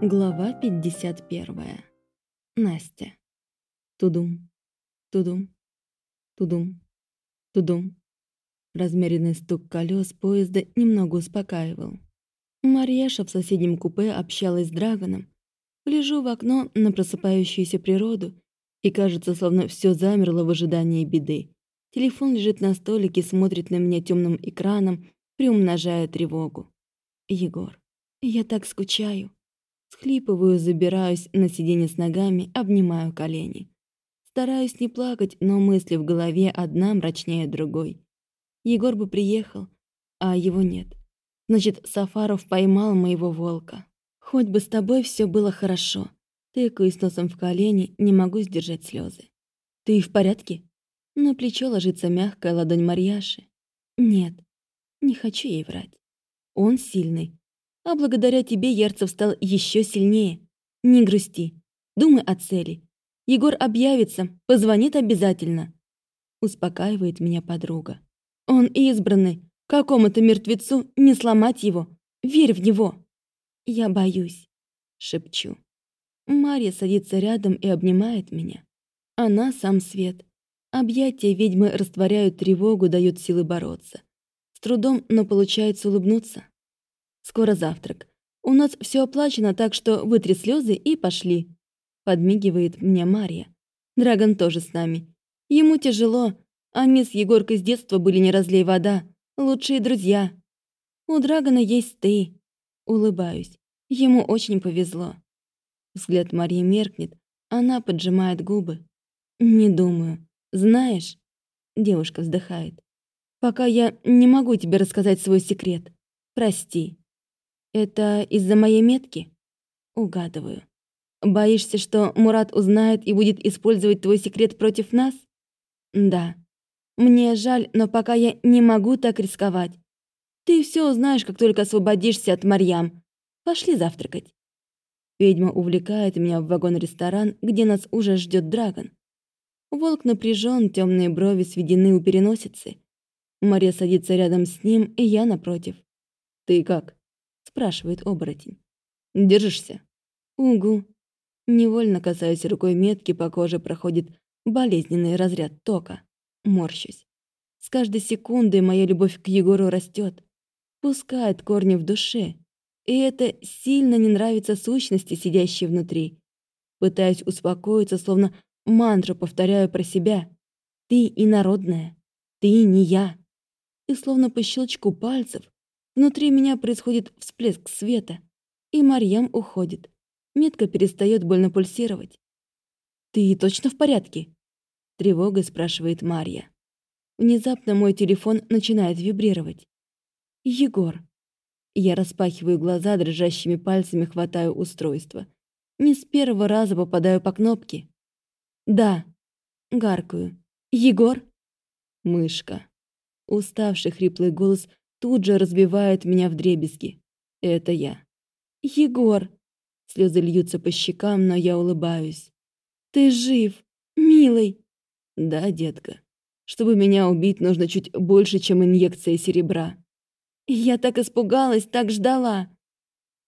Глава 51. Настя. Тудум, тудум, тудум, тудум. Размеренный стук колес поезда немного успокаивал. Марьяша в соседнем купе общалась с Драгоном. Лежу в окно на просыпающуюся природу, и кажется, словно все замерло в ожидании беды. Телефон лежит на столике, смотрит на меня темным экраном, приумножая тревогу. Егор, я так скучаю. Схлипываю, забираюсь на сиденье с ногами, обнимаю колени. Стараюсь не плакать, но мысли в голове одна мрачнее другой. Егор бы приехал, а его нет. Значит, Сафаров поймал моего волка. Хоть бы с тобой все было хорошо. Тыкаюсь носом в колени, не могу сдержать слезы. Ты в порядке? На плечо ложится мягкая ладонь Марьяши. Нет, не хочу ей врать. Он сильный, а благодаря тебе Ярцев стал еще сильнее. Не грусти. Думай о цели. Егор объявится, позвонит обязательно. Успокаивает меня подруга. Он избранный. Какому-то мертвецу не сломать его. Верь в него. Я боюсь. Шепчу. Марья садится рядом и обнимает меня. Она сам свет. Объятия ведьмы растворяют тревогу, дают силы бороться. С трудом, но получается улыбнуться. Скоро завтрак. У нас все оплачено, так что вытри слезы и пошли. Подмигивает мне Мария. Драгон тоже с нами. Ему тяжело. Они с Егоркой с детства были не разлей вода. Лучшие друзья. У Драгона есть ты. Улыбаюсь. Ему очень повезло. Взгляд Марии меркнет. Она поджимает губы. Не думаю. Знаешь? Девушка вздыхает. Пока я не могу тебе рассказать свой секрет. Прости. Это из-за моей метки? Угадываю. Боишься, что Мурат узнает и будет использовать твой секрет против нас? Да. Мне жаль, но пока я не могу так рисковать. Ты все узнаешь, как только освободишься от Марьям. Пошли завтракать. Ведьма увлекает меня в вагон-ресторан, где нас уже ждет Драгон. Волк напряжен, темные брови сведены у переносицы. Мария садится рядом с ним, и я напротив. «Ты как?» Спрашивает оборотень. Держишься? Угу. Невольно касаюсь рукой метки, по коже проходит болезненный разряд тока. Морщусь. С каждой секундой моя любовь к Егору растет, пускает корни в душе. И это сильно не нравится сущности, сидящей внутри. Пытаюсь успокоиться, словно мантру повторяю про себя. Ты инородная, ты не я. И словно по щелчку пальцев Внутри меня происходит всплеск света, и Марьям уходит. Метка перестает больно пульсировать. «Ты точно в порядке?» Тревогой спрашивает Марья. Внезапно мой телефон начинает вибрировать. «Егор». Я распахиваю глаза, дрожащими пальцами хватаю устройство. Не с первого раза попадаю по кнопке. «Да». Гаркаю. «Егор?» Мышка. Уставший хриплый голос тут же разбивает меня в дребезги. Это я. «Егор!» Слезы льются по щекам, но я улыбаюсь. «Ты жив, милый!» «Да, детка. Чтобы меня убить, нужно чуть больше, чем инъекция серебра». «Я так испугалась, так ждала!»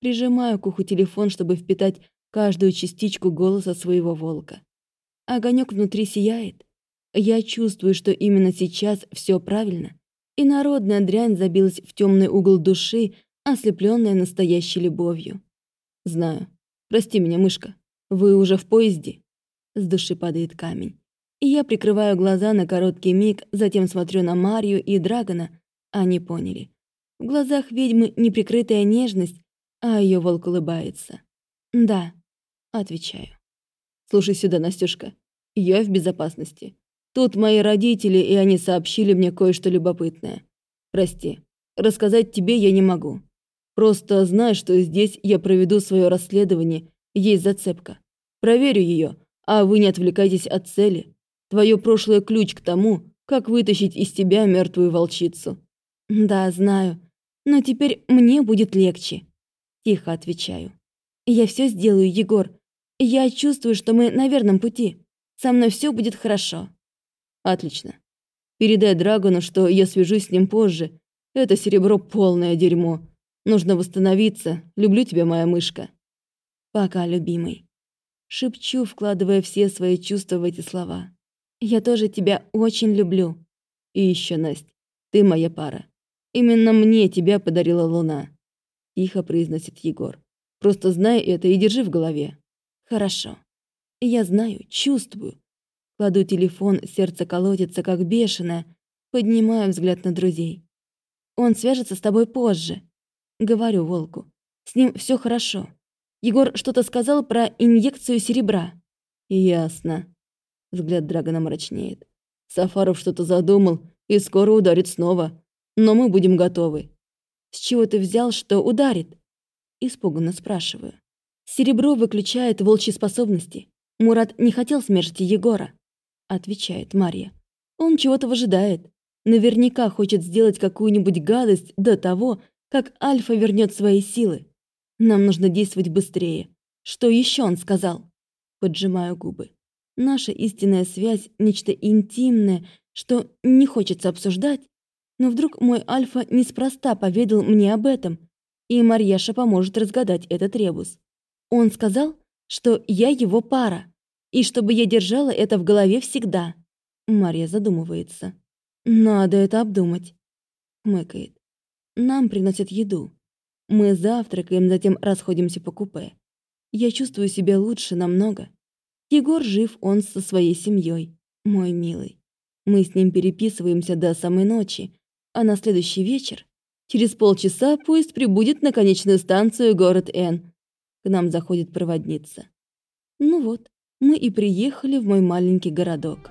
Прижимаю к уху телефон, чтобы впитать каждую частичку голоса своего волка. Огонек внутри сияет. Я чувствую, что именно сейчас все правильно и народная дрянь забилась в темный угол души, ослепленная настоящей любовью. «Знаю. Прости меня, мышка. Вы уже в поезде?» С души падает камень. И я прикрываю глаза на короткий миг, затем смотрю на Марию и Драгона. Они поняли. В глазах ведьмы неприкрытая нежность, а ее волк улыбается. «Да», — отвечаю. «Слушай сюда, Настюшка. Я в безопасности. Тут мои родители, и они сообщили мне кое-что любопытное. Прости, рассказать тебе я не могу. Просто знай, что здесь я проведу свое расследование, есть зацепка. Проверю ее, а вы не отвлекайтесь от цели. Твое прошлое ключ к тому, как вытащить из тебя мертвую волчицу. Да, знаю. Но теперь мне будет легче. Тихо отвечаю. Я все сделаю, Егор. Я чувствую, что мы на верном пути. Со мной все будет хорошо. Отлично. Передай Драгону, что я свяжусь с ним позже. Это серебро полное дерьмо. Нужно восстановиться. Люблю тебя, моя мышка. Пока, любимый. Шепчу, вкладывая все свои чувства в эти слова. Я тоже тебя очень люблю. И еще, Настя, ты моя пара. Именно мне тебя подарила луна. Тихо произносит Егор. Просто знай это и держи в голове. Хорошо. Я знаю, чувствую. Кладу телефон, сердце колотится, как бешеное. Поднимаю взгляд на друзей. Он свяжется с тобой позже. Говорю волку. С ним все хорошо. Егор что-то сказал про инъекцию серебра. Ясно. Взгляд Драгона мрачнеет. Сафаров что-то задумал и скоро ударит снова. Но мы будем готовы. С чего ты взял, что ударит? Испуганно спрашиваю. Серебро выключает волчьи способности. Мурат не хотел смерти Егора, отвечает Марья. Он чего-то выжидает. Наверняка хочет сделать какую-нибудь гадость до того, как Альфа вернет свои силы. Нам нужно действовать быстрее. Что еще он сказал? Поджимаю губы. Наша истинная связь – нечто интимное, что не хочется обсуждать. Но вдруг мой Альфа неспроста поведал мне об этом, и Марьяша поможет разгадать этот ребус. Он сказал, что я его пара, и чтобы я держала это в голове всегда. Марья задумывается. «Надо это обдумать», — хмыкает. «Нам приносят еду. Мы завтракаем, затем расходимся по купе. Я чувствую себя лучше намного. Егор жив, он со своей семьей, мой милый. Мы с ним переписываемся до самой ночи, а на следующий вечер, через полчаса, поезд прибудет на конечную станцию город Н. К нам заходит проводница. Ну вот, мы и приехали в мой маленький городок.